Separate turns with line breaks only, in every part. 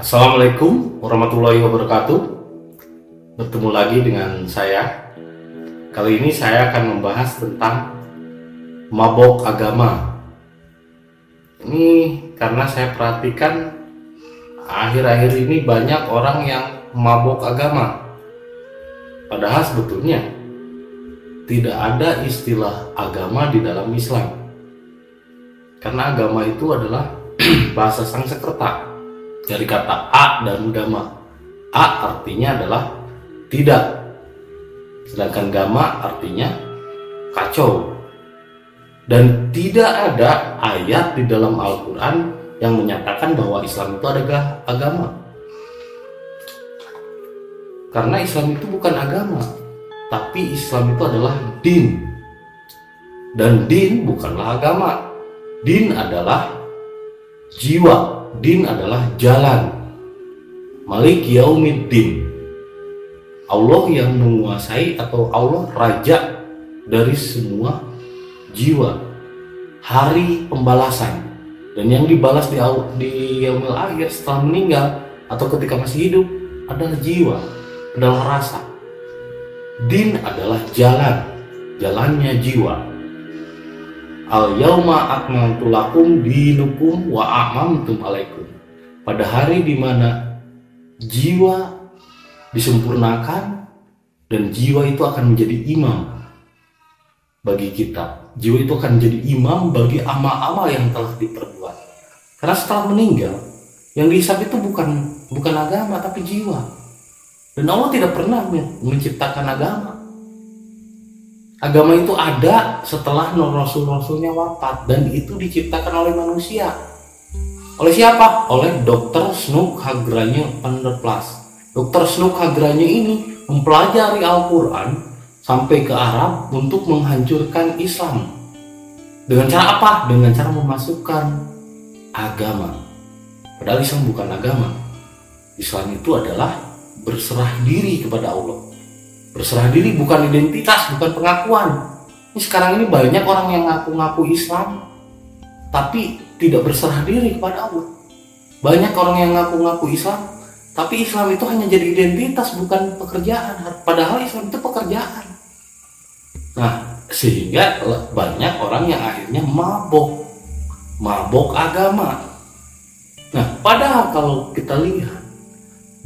Assalamualaikum warahmatullahi wabarakatuh. Bertemu lagi dengan saya. Kali ini saya akan membahas tentang mabok agama. Ini karena saya perhatikan akhir-akhir ini banyak orang yang mabok agama. Padahal sebetulnya tidak ada istilah agama di dalam Islam. Karena agama itu adalah bahasa Sanskerta dari kata a dan gama. A artinya adalah tidak. Sedangkan gama artinya kacau. Dan tidak ada ayat di dalam Al-Qur'an yang menyatakan bahwa Islam itu adalah agama. Karena Islam itu bukan agama, tapi Islam itu adalah din. Dan din bukanlah agama. Din adalah jiwa din adalah jalan. Malik yaumiddin. Allah yang menguasai atau Allah raja dari semua jiwa. Hari pembalasan. Dan yang dibalas di di yaumil akhir setelah meninggal atau ketika masih hidup adalah jiwa, adalah rasa. Din adalah jalan, jalannya jiwa Al yauma akmaltu lakum dinukum wa amamtum alaikum. Pada hari di mana jiwa disempurnakan dan jiwa itu akan menjadi imam bagi kita. Jiwa itu akan menjadi imam bagi amal-amal yang telah diperbuat. Karena setelah meninggal, yang dihisap itu bukan bukan agama tapi jiwa. Dan Allah tidak pernah menciptakan agama agama itu ada setelah rasul-rasulnya wafat dan itu diciptakan oleh manusia. Oleh siapa? Oleh Dr. Snook Hagranye Penderplas. Dr. Snook Hagranye ini mempelajari Al-Quran sampai ke Arab untuk menghancurkan Islam. Dengan cara apa? Dengan cara memasukkan agama. Padahal Islam bukan agama. Islam itu adalah berserah diri kepada Allah Berserah diri bukan identitas, bukan pengakuan. Ini sekarang ini banyak orang yang ngaku-ngaku Islam, tapi tidak berserah diri kepada Allah. Banyak orang yang ngaku-ngaku Islam, tapi Islam itu hanya jadi identitas, bukan pekerjaan. Padahal Islam itu pekerjaan. Nah, sehingga banyak orang yang akhirnya mabok, mabok agama. Nah, padahal kalau kita lihat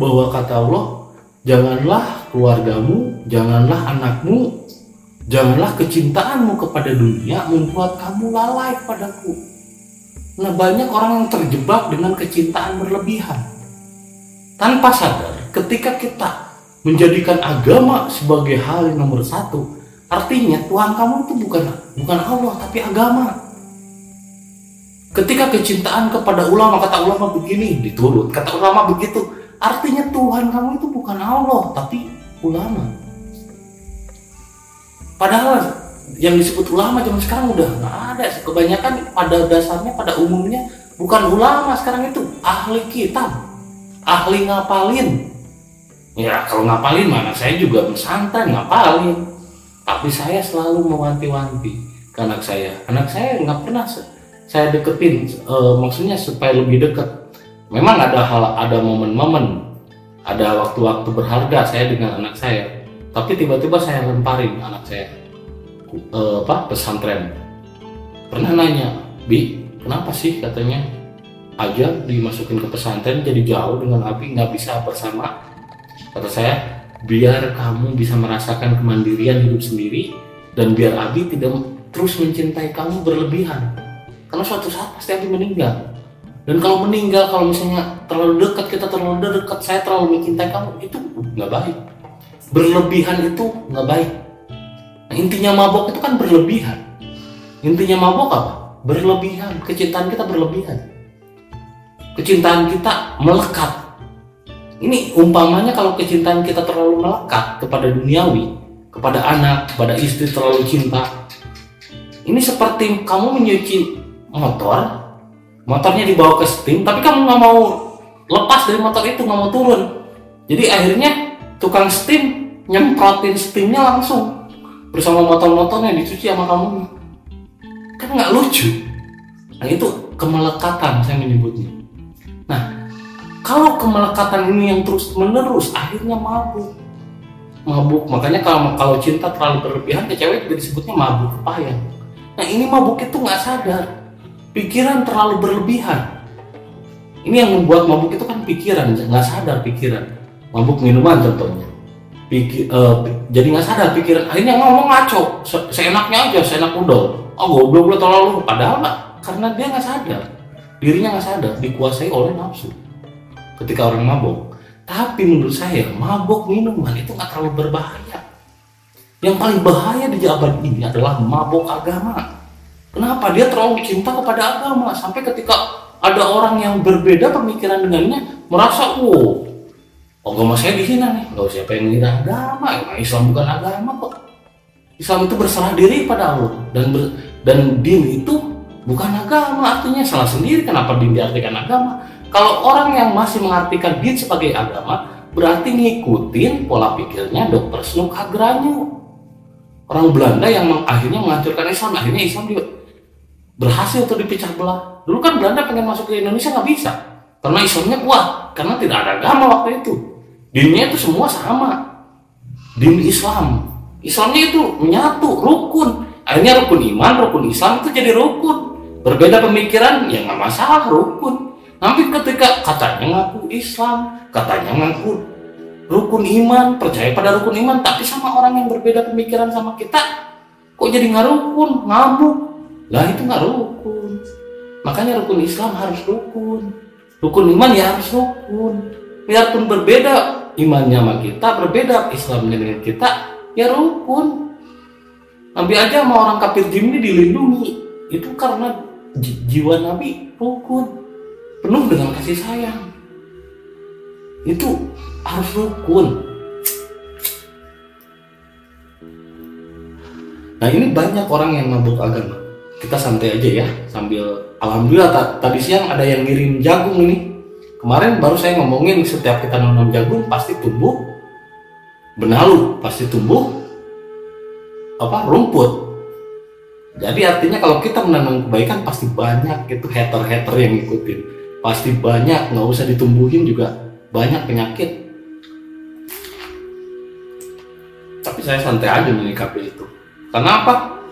bahwa kata Allah Janganlah keluargamu, janganlah anakmu, janganlah kecintaanmu kepada dunia membuat kamu lalai padaku. Nah banyak orang yang terjebak dengan kecintaan berlebihan. Tanpa sadar ketika kita menjadikan agama sebagai hal yang nomor satu, artinya Tuhan kamu itu bukan bukan Allah tapi agama. Ketika kecintaan kepada ulama kata ulama begini diturut, kata ulama begitu, Artinya Tuhan kamu itu bukan Allah, tapi ulama. Padahal yang disebut ulama zaman sekarang udah nggak ada. Kebanyakan pada dasarnya, pada umumnya bukan ulama sekarang itu ahli kitab, ahli ngapalin. Ya kalau ngapalin mana saya juga bersantai ngapalin. Tapi saya selalu mewanti-wanti ke anak saya. Anak saya nggak pernah saya deketin, e, maksudnya supaya lebih dekat memang ada hal ada momen-momen ada waktu-waktu berharga saya dengan anak saya. Tapi tiba-tiba saya lemparin anak saya e, apa pesantren. Pernah nanya bi kenapa sih? katanya. Aja dimasukin ke pesantren jadi jauh dengan Abi nggak bisa bersama kata saya. Biar kamu bisa merasakan kemandirian hidup sendiri dan biar Abi tidak terus mencintai kamu berlebihan. Karena suatu saat pasti Abi meninggal dan kalau meninggal kalau misalnya terlalu dekat kita terlalu dekat saya terlalu mencintai kamu itu nggak baik. Berlebihan itu nggak baik. Nah, intinya mabok itu kan berlebihan. Intinya mabok apa? Berlebihan. Kecintaan kita berlebihan. Kecintaan kita melekat. Ini umpamanya kalau kecintaan kita terlalu melekat kepada duniawi kepada anak kepada istri terlalu cinta ini seperti kamu menyuci motor motornya dibawa ke steam tapi kamu nggak mau lepas dari motor itu nggak mau turun. Jadi akhirnya tukang steam nyemprotin steamnya langsung bersama motor-motornya dicuci sama kamu. Kan nggak lucu. Nah itu kemelekatan saya menyebutnya. Nah kalau kemelekatan ini yang terus menerus akhirnya mabuk. Mabuk. Makanya kalau kalau cinta terlalu berlebihan ke cewek juga disebutnya mabuk kepayang nah ini mabuk itu nggak sadar pikiran terlalu berlebihan. Ini yang membuat mabuk itu kan pikiran nggak sadar pikiran. Mabuk minuman contohnya. Pikir, uh, jadi nggak sadar pikiran. Akhirnya ngomong ngaco. Se seenaknya aja seenak udah oh goblok lo terlalu. Padahal nggak karena dia nggak sadar. Dirinya nggak sadar dikuasai oleh nafsu ketika orang mabuk. Tapi menurut saya mabuk minuman itu nggak terlalu berbahaya. Yang paling bahaya di abad ini adalah mabuk agama kenapa dia terlalu cinta kepada agama? Sampai ketika ada orang yang berbeda pemikiran dengannya merasa wow agama saya di sini nih. Nggak siapa yang mengira agama. Ya, Islam bukan agama kok. Islam itu berserah diri pada Allah. Dan ber, dan din itu bukan agama artinya salah sendiri kenapa din diartikan agama. Kalau orang yang masih mengartikan din sebagai agama berarti ngikutin pola pikirnya Dr. Snook orang Belanda yang akhirnya menghancurkan Islam akhirnya Islam juga berhasil untuk dipecah belah. Dulu kan Belanda pengen masuk ke Indonesia nggak bisa karena Islamnya kuat karena tidak ada agama waktu itu. Dinnya itu semua sama. Din Islam. Islamnya itu menyatu rukun. Akhirnya rukun iman rukun Islam itu jadi rukun. Berbeda pemikiran ya nggak masalah rukun. Tapi ketika katanya ngaku Islam katanya ngaku rukun iman percaya pada rukun iman tapi sama orang yang berbeda pemikiran sama kita kok jadi nggak rukun ngamuk lah itu nggak rukun. Makanya rukun Islam harus rukun. Rukun iman ya harus rukun. Biarpun berbeda imannya sama kita berbeda Islamnya dengan kita ya rukun. Nabi aja sama orang kafir jin ini dilindungi. Itu karena jiwa Nabi rukun. Penuh dengan kasih sayang. Itu harus rukun. Nah ini banyak orang yang mabuk agama kita santai aja ya sambil alhamdulillah tadi siang ada yang ngirim jagung ini Kemarin baru saya ngomongin setiap kita nanam jagung pasti tumbuh benalu, pasti tumbuh apa rumput. Jadi artinya kalau kita menanam kebaikan pasti banyak itu hater-hater yang ngikutin. Pasti banyak, nggak usah ditumbuhin juga banyak penyakit. Tapi saya santai aja menyikapi itu. Kenapa?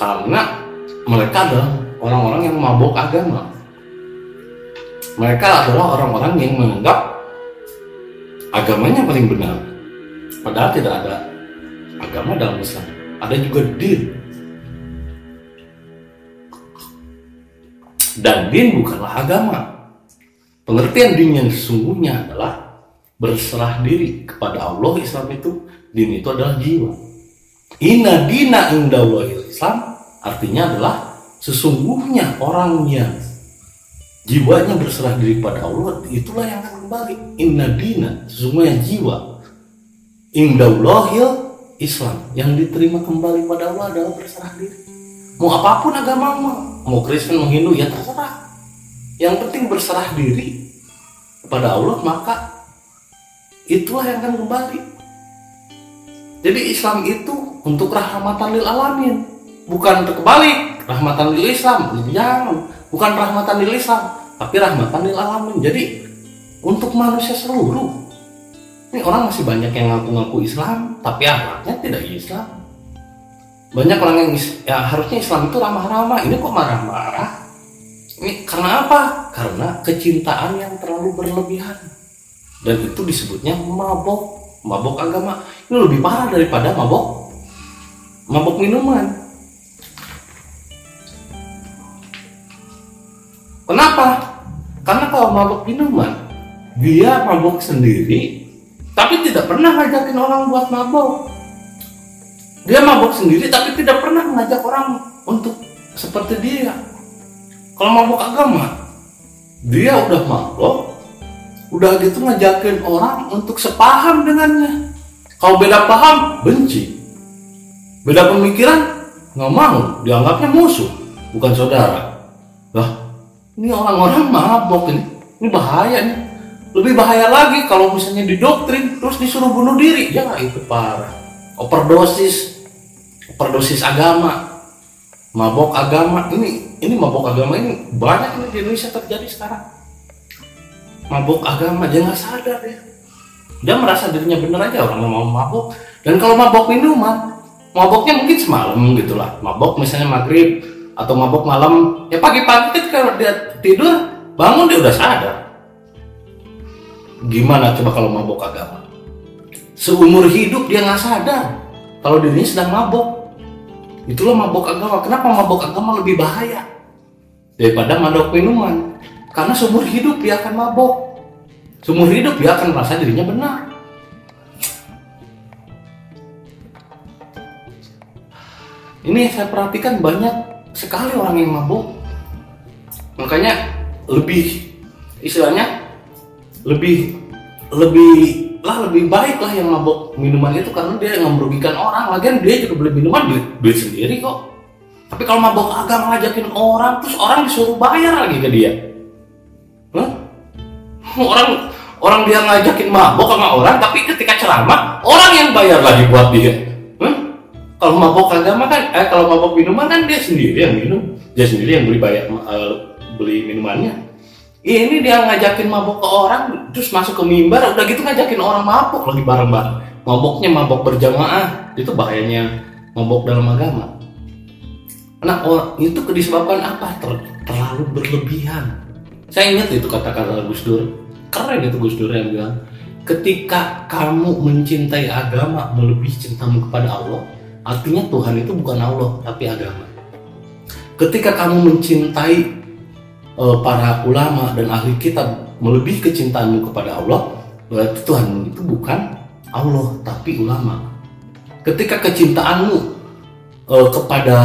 Karena mereka adalah orang-orang yang mabok agama mereka adalah orang-orang yang menganggap agamanya paling benar. Padahal tidak ada agama dalam Islam. Ada juga din. Dan din bukanlah agama. Pengertian din yang sesungguhnya adalah berserah diri kepada Allah Islam itu din itu adalah jiwa. Inna dina Islam artinya adalah sesungguhnya orang yang jiwanya berserah diri pada Allah itulah yang akan kembali. Inna dina sesungguhnya jiwa. Indallahil Islam. Yang diterima kembali pada Allah adalah berserah diri. Mau apa pun agamamu mau Kristen mau Hindu ya terserah. Yang penting berserah diri kepada Allah maka itulah yang akan kembali. Jadi Islam itu untuk rahmatan lil alamin bukan terbalik rahmatan lil Islam. Jangan bukan rahmatan lil Islam tapi rahmatan lil alamin. Jadi untuk manusia seluruh ini orang masih banyak yang ngaku-ngaku Islam tapi akhlaknya tidak Islam. Banyak orang yang ya harusnya Islam itu ramah-ramah. Ini kok marah-marah? Ini karena apa? Karena kecintaan yang terlalu berlebihan. Dan itu disebutnya mabok. Mabok agama. Ini lebih parah daripada mabok. Mabok minuman Kenapa? Karena kalau mabuk minuman, dia mabuk sendiri, tapi tidak pernah ngajakin orang buat mabuk. Dia mabuk sendiri, tapi tidak pernah mengajak orang untuk seperti dia. Kalau mabuk agama, dia udah mabuk, udah gitu ngajakin orang untuk sepaham dengannya. Kalau beda paham, benci. Beda pemikiran, nggak mau, dianggapnya musuh, bukan saudara. Lah, ini orang-orang mabok ini. Ini bahaya nih. Lebih bahaya lagi kalau misalnya didoktrin terus disuruh bunuh diri. Ya itu parah. Overdosis. Overdosis agama. Mabok agama. Ini ini mabok agama ini banyak nih di Indonesia terjadi sekarang. Mabuk agama dia nggak sadar ya. Dia merasa dirinya benar aja orang mau mabuk dan kalau mabuk minuman maboknya mungkin semalam gitulah mabok misalnya maghrib atau mabok malam ya pagi-pagi kan kalau dia tidur bangun dia udah sadar. Gimana coba kalau mabok agama? Seumur hidup dia nggak sadar kalau dirinya sedang mabok. Itulah mabok agama. Kenapa mabok agama lebih bahaya? Daripada mabok minuman. Karena seumur hidup dia akan mabok. Seumur hidup dia akan merasa dirinya benar. Ini saya perhatikan banyak sekali orang yang mabuk makanya lebih istilahnya lebih lebih lah lebih baik lah yang mabuk minuman itu karena dia nggak merugikan orang lagian dia juga beli minuman beli, beli sendiri kok tapi kalau mabuk agak ngajakin orang terus orang disuruh bayar lagi ke dia Hah? orang orang dia ngajakin mabuk sama orang tapi ketika ceramah orang yang bayar lagi buat dia? Kalau mabuk agama kan eh kalau mabuk minuman kan dia sendiri yang minum. Dia sendiri yang beli bayar uh, beli minumannya. Ini dia ngajakin mabuk ke orang terus masuk ke mimbar udah gitu ngajakin orang mabuk lagi bareng-bareng. Mabuknya mabuk berjamaah itu bahayanya mabuk dalam agama. Nah orang itu disebabkan apa? Ter, terlalu berlebihan. Saya ingat itu kata-kata Gus Dur. Keren itu Gus Dur yang bilang ketika kamu mencintai agama melebihi cintamu kepada Allah artinya Tuhan itu bukan Allah tapi agama ketika kamu mencintai uh, para ulama dan ahli kitab melebihi kecintaanmu kepada Allah, berarti Tuhan itu bukan Allah tapi ulama. Ketika kecintaanmu uh, kepada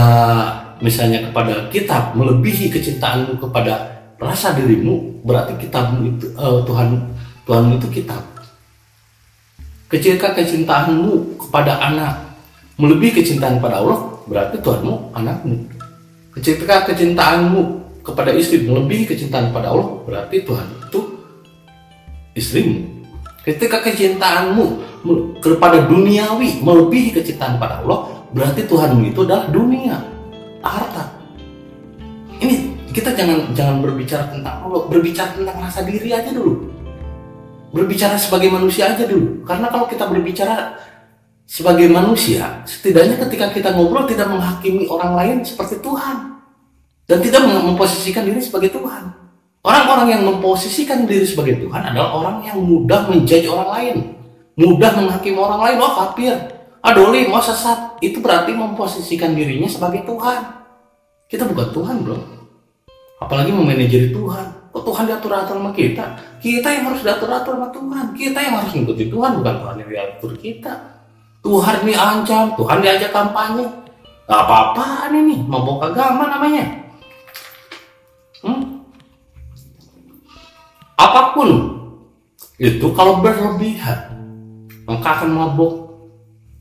misalnya kepada kitab melebihi kecintaanmu kepada rasa dirimu, berarti kitabmu itu uh, Tuhan Tuhan itu kitab. Ketika kecintaanmu kepada anak melebihi kecintaan pada Allah, berarti Tuhanmu anakmu. Ketika kecintaanmu kepada istri melebihi kecintaan pada Allah berarti Tuhan itu istrimu. Ketika kecintaanmu kepada duniawi melebihi kecintaan pada Allah berarti Tuhanmu itu adalah dunia harta. Ini kita jangan jangan berbicara tentang Allah berbicara tentang rasa diri aja dulu. Berbicara sebagai manusia aja dulu. Karena kalau kita berbicara sebagai manusia setidaknya ketika kita ngobrol tidak menghakimi orang lain seperti Tuhan dan tidak memposisikan diri sebagai Tuhan. Orang-orang yang memposisikan diri sebagai Tuhan adalah orang yang mudah menjadi orang lain, mudah menghakimi orang lain. Oh kafir, adoli, mau sesat. Itu berarti memposisikan dirinya sebagai Tuhan. Kita bukan Tuhan bro. Apalagi memanajeri Tuhan. Kok Tuhan diatur-atur sama kita? Kita yang harus diatur-atur sama Tuhan. Kita yang harus mengikuti Tuhan, bukan Tuhan yang diatur kita. Tuhan diancam, Tuhan diajak kampanye. Gak apa-apaan ini, mabok agama namanya. Hmm? Apa pun itu kalau berlebihan maka akan mabuk.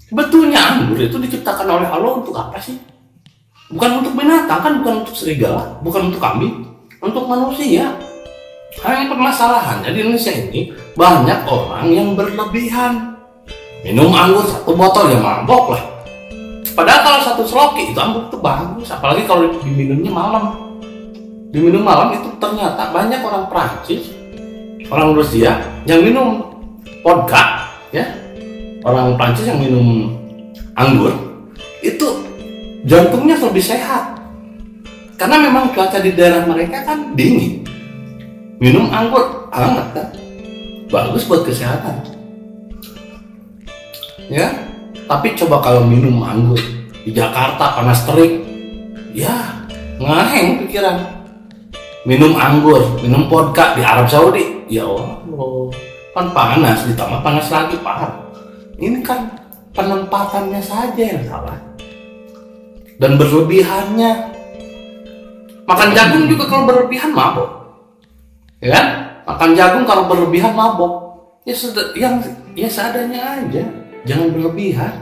Sebetulnya anggur itu diciptakan oleh Allah untuk apa sih? Bukan untuk binatang kan, bukan untuk serigala, bukan untuk kambing, untuk manusia. Hanya permasalahannya di Indonesia ini banyak orang yang berlebihan minum anggur satu botol ya mabok lah. Padahal kalau satu seloki itu anggur itu bagus, apalagi kalau diminumnya malam. Di minum malam itu ternyata banyak orang Prancis, orang Rusia yang minum vodka, ya, orang Prancis yang minum anggur itu jantungnya lebih sehat. Karena memang cuaca di daerah mereka kan dingin. Minum anggur hangat kan? Bagus buat kesehatan ya tapi coba kalau minum anggur di Jakarta panas terik ya ngaheng pikiran minum anggur, minum vodka di Arab Saudi. Ya Allah, kan panas, ditambah panas lagi parah. Ini kan penempatannya saja yang salah. Dan berlebihannya. Makan jagung juga kalau berlebihan mabok. Ya kan? Makan jagung kalau berlebihan mabok. Ya yang ya seadanya aja. Jangan berlebihan.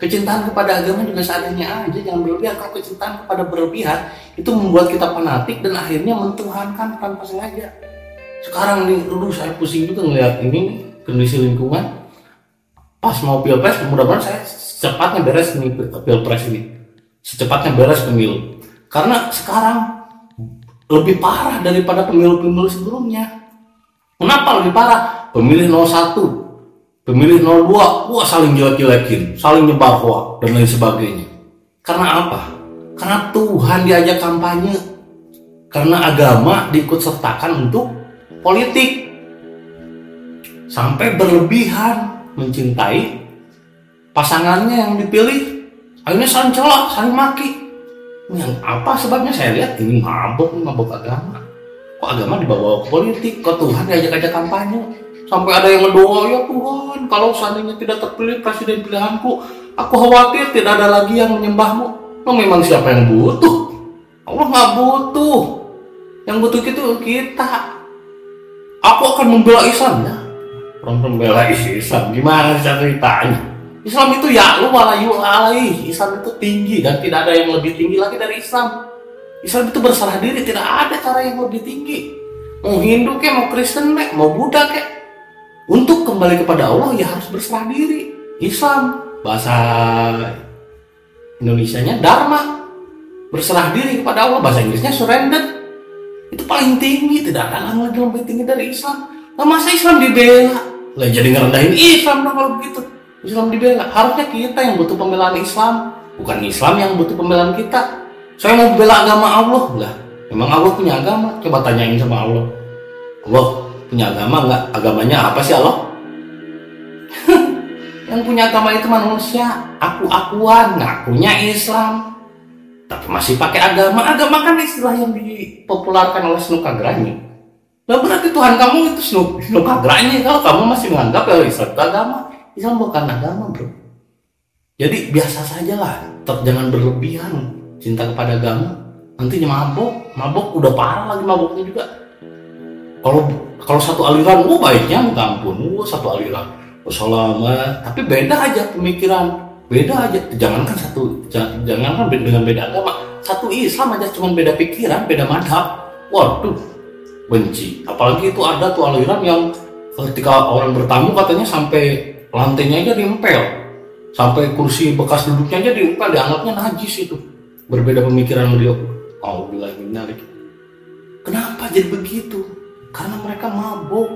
Kecintaan kepada agama juga seadanya aja, jangan berlebihan. Kalau kecintaan kepada berlebihan itu membuat kita fanatik dan akhirnya mentuhankan tanpa sengaja. Sekarang nih, dulu saya pusing juga ngeliat ini kondisi lingkungan. Pas mau pilpres, mudah-mudahan saya secepatnya beres nih pilpres ini, secepatnya beres pemilu. Karena sekarang lebih parah daripada pemilu-pemilu sebelumnya. Kenapa lebih parah? Pemilih 01, pemilih 02, wah saling jelek-jelekin, saling nyebar hoax dan lain sebagainya. Karena apa? Karena Tuhan diajak kampanye. Karena agama diikut sertakan untuk politik. Sampai berlebihan mencintai pasangannya yang dipilih. Akhirnya saling celak, saling maki. Yang apa sebabnya saya lihat ini mabuk, mabuk agama kok agama dibawa ke politik kok Tuhan diajak-ajak kampanye sampai ada yang ngedoa ya Tuhan kalau seandainya tidak terpilih presiden pilihanku aku khawatir tidak ada lagi yang menyembahmu. Lo memang siapa yang butuh? Allah nggak butuh. Yang butuh itu kita. Aku akan membela Islam ya. Orang membela Islam gimana ceritanya? Islam itu ya lu walayu alai Islam itu tinggi dan tidak ada yang lebih tinggi lagi dari Islam. Islam itu bersalah diri, tidak ada cara yang lebih tinggi. Mau Hindu kek, mau Kristen kek, mau Buddha kek. Untuk kembali kepada Allah ya harus berserah diri. Islam, bahasa Indonesia-nya Dharma. Berserah diri kepada Allah, bahasa Inggrisnya surrender. Itu paling tinggi, tidak ada yang lebih tinggi dari Islam. Nah, masa Islam dibela? Lah jadi ngerendahin Islam dong kalau begitu. Islam dibela. Harusnya kita yang butuh pembelaan Islam, bukan Islam yang butuh pembelaan kita. Saya mau bela agama Allah lah. Memang Allah punya agama? Coba tanyain sama Allah. Allah punya agama nggak? Agamanya apa sih Allah? yang punya agama itu manusia. Aku-akuan, ngakunya Islam. Tapi masih pakai agama. Agama kan istilah yang dipopularkan oleh Snook Agrani. Nah berarti Tuhan kamu itu Snook Agrani kalau kamu masih menganggap ya Islam itu agama. Islam bukan agama bro. Jadi biasa saja lah, jangan berlebihan cinta kepada agama nantinya mabok mabok udah parah lagi maboknya juga kalau kalau satu aliran oh baiknya minta ampun. Oh satu aliran. Oh selamat tapi beda aja pemikiran. Beda aja. Jangankan satu jangankan dengan beda agama. Satu Islam aja cuma beda pikiran beda madhab. Waduh benci. Apalagi itu ada tuh aliran yang ketika orang bertamu katanya sampai lantainya aja diempel. Sampai kursi bekas duduknya aja diempel. Dianggapnya najis itu. Berbeda pemikiran beliau. Oh bilang menarik. Kenapa jadi begitu karena mereka mabuk.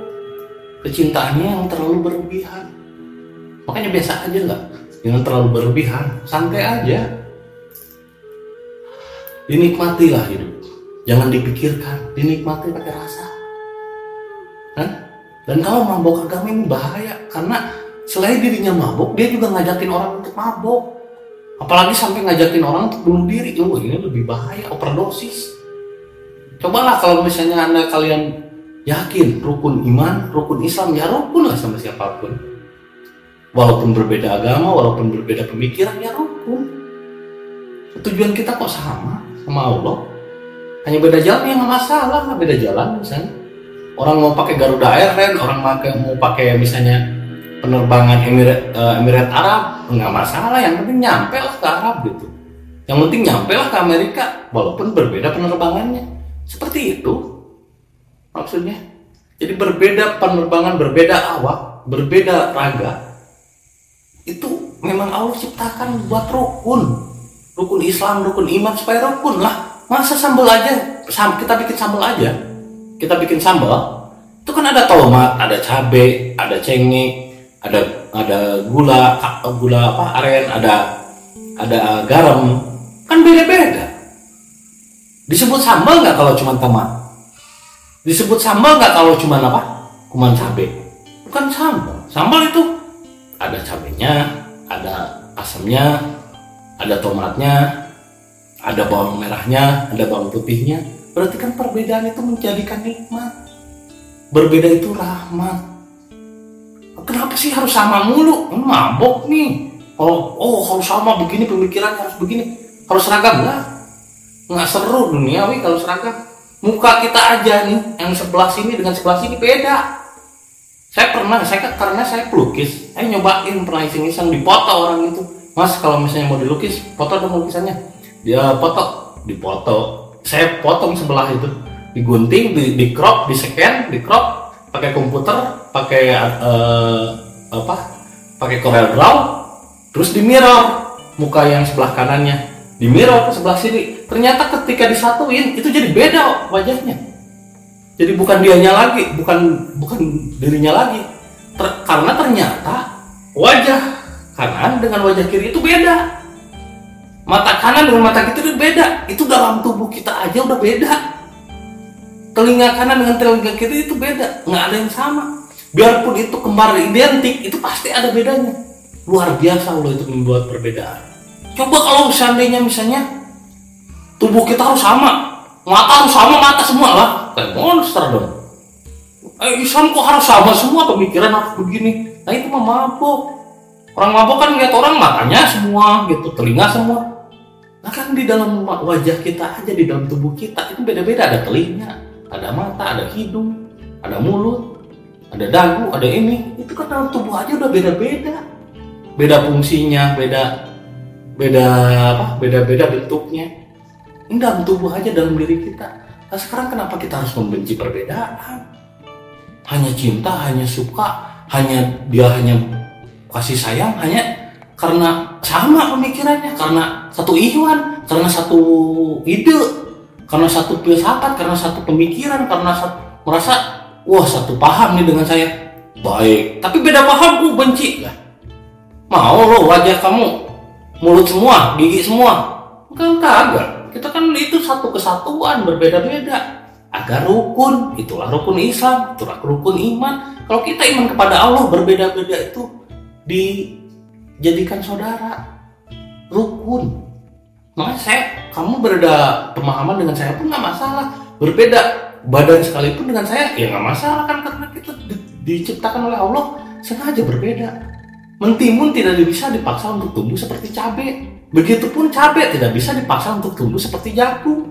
Kecintaannya yang terlalu berlebihan. Makanya biasa aja nggak? Jangan terlalu berlebihan santai aja. Dinikmatilah hidup. Jangan dipikirkan dinikmati pakai rasa. Hah? dan kalau mabuk agama ini bahaya karena selain dirinya mabuk dia juga ngajakin orang untuk mabuk. Apalagi sampai ngajakin orang untuk bunuh diri. Oh ini lebih bahaya overdosis. Cobalah kalau misalnya anda kalian yakin rukun iman rukun Islam ya rukun lah sama siapa pun. Walaupun berbeda agama walaupun berbeda pemikiran ya rukun. Tujuan kita kok sama sama Allah? Hanya beda jalan ya nggak masalah beda jalan misalnya. Orang mau pakai Garuda Airlines orang mau pakai misalnya penerbangan Emirat uh, Emirat Arab. Nggak masalah yang penting nyampe lah ke Arab gitu. Yang penting nyampe lah ke Amerika walaupun berbeda penerbangannya. Seperti itu maksudnya? Jadi berbeda penerbangan berbeda awak berbeda raga itu memang Allah ciptakan buat rukun. Rukun Islam rukun iman supaya rukun lah. Masa sambal aja? Kita bikin sambal aja. Kita bikin sambal itu kan ada tomat ada cabai ada cengkeh ada ada gula gula apa aren ada ada garam. Kan beda-beda. Disebut sambal nggak kalau cuma tomat disebut sambal nggak kalau cuma apa? Kuman cabai bukan sambal. Sambal itu ada cabenya ada asamnya ada tomatnya ada bawang merahnya ada bawang putihnya. Berarti kan perbedaan itu menjadikan nikmat. Berbeda itu rahmat. Kenapa sih harus sama mulu? Hmm, mabok nih. Oh oh harus sama begini pemikirannya harus begini. Harus seragam lah. Nggak seru duniawi kalau seragam muka kita aja nih yang sebelah sini dengan sebelah sini beda. Saya pernah saya karena saya pelukis saya nyobain pernah iseng-iseng dipoto orang itu. Mas kalau misalnya mau dilukis foto dong lukisannya. Dia foto dipoto saya potong sebelah itu. Digunting di, di crop di scan di crop pakai komputer pakai uh, apa? Pakai Corel Draw terus di mirror muka yang sebelah kanannya di mirror ke sebelah sini ternyata ketika disatuin itu jadi beda wajahnya. Jadi bukan dianya lagi bukan bukan dirinya lagi. Ter, karena ternyata wajah kanan dengan wajah kiri itu beda. Mata kanan dengan mata kiri itu beda. Itu dalam tubuh kita aja udah beda. Telinga kanan dengan telinga kiri itu beda. Nggak ada yang sama. Biarpun itu kembar identik itu pasti ada bedanya. Luar biasa Allah itu membuat perbedaan coba kalau seandainya misalnya tubuh kita harus sama mata harus sama mata semua lah kayak monster dong eh, Islam kok harus sama semua pemikiran harus begini nah itu mah mabok orang mabok kan lihat orang matanya semua gitu telinga semua Nah kan di dalam wajah kita aja, di dalam tubuh kita itu beda-beda. Ada telinga, ada mata, ada hidung, ada mulut, ada dagu, ada ini. Itu kan dalam tubuh aja udah beda-beda. Beda fungsinya, beda beda apa? Beda-beda bentuknya. Ini dalam tubuh aja dalam diri kita. Nah sekarang kenapa kita harus membenci perbedaan? Hanya cinta, hanya suka, hanya dia hanya kasih sayang, hanya karena sama pemikirannya karena satu ikhwan karena satu ide karena satu filsafat karena satu pemikiran karena satu, merasa wah satu paham nih dengan saya baik tapi beda paham uh benci lah mau lo wajah kamu mulut semua gigi semua. Kan kagak. Kita kan itu satu kesatuan berbeda-beda. Agar rukun itulah rukun Islam itulah rukun iman. Kalau kita iman kepada Allah berbeda-beda itu di jadikan saudara. Rukun. Makanya saya kamu berbeda pemahaman dengan saya pun nggak masalah. Berbeda badan sekalipun dengan saya ya nggak masalah kan karena kita di, diciptakan oleh Allah sengaja berbeda mentimun tidak bisa dipaksa untuk tumbuh seperti cabai begitupun cabai tidak bisa dipaksa untuk tumbuh seperti jagung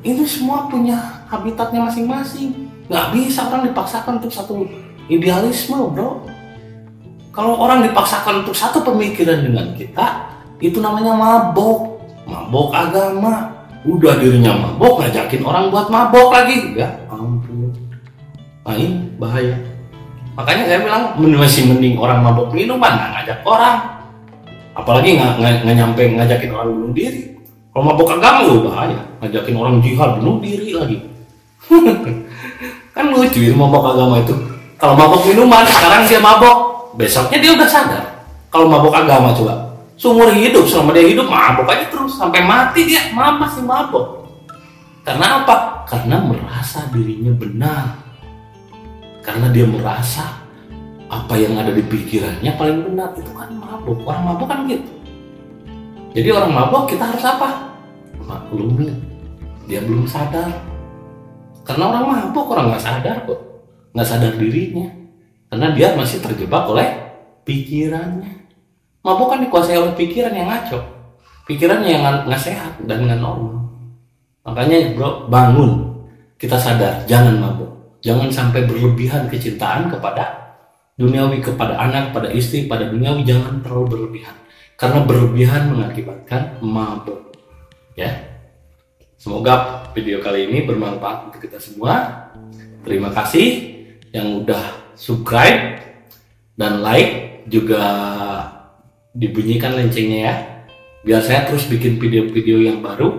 ini semua punya habitatnya masing-masing nggak bisa orang dipaksakan untuk satu idealisme bro kalau orang dipaksakan untuk satu pemikiran dengan kita, itu namanya mabok. Mabok agama. Udah dirinya mabok, ngajakin orang buat mabok lagi. Ya ampun. Nah ini bahaya. Makanya saya bilang masih mending orang mabok minuman, nggak ngajak orang. Apalagi nggak nggak nyampe ngajakin orang bunuh diri. Kalau mabok agama lu bahaya, ngajakin orang jihad bunuh diri lagi. kan lucu ya mabok agama itu. Kalau mabok minuman, sekarang dia mabok besoknya dia udah sadar kalau mabuk agama coba seumur hidup selama dia hidup mabuk aja terus sampai mati dia masih mabuk karena apa karena merasa dirinya benar karena dia merasa apa yang ada di pikirannya paling benar itu kan mabuk orang mabuk kan gitu jadi orang mabuk kita harus apa maklumi dia belum sadar karena orang mabuk orang nggak sadar kok nggak sadar dirinya karena dia masih terjebak oleh pikirannya. Mabuk kan dikuasai oleh pikiran yang ngaco. Pikirannya yang nggak sehat dan nggak normal. Makanya bro, bangun. Kita sadar, jangan mabuk. Jangan sampai berlebihan kecintaan kepada duniawi, kepada anak, kepada istri, pada duniawi. Jangan terlalu berlebihan. Karena berlebihan mengakibatkan mabuk. Ya, Semoga video kali ini bermanfaat untuk kita semua. Terima kasih yang udah subscribe dan like juga dibunyikan loncengnya ya biar saya terus bikin video-video yang baru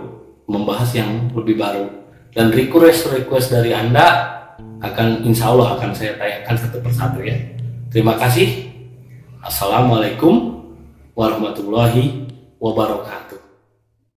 membahas yang lebih baru dan request-request dari anda akan insya Allah akan saya tayangkan satu persatu ya. Terima kasih. Assalamualaikum warahmatullahi wabarakatuh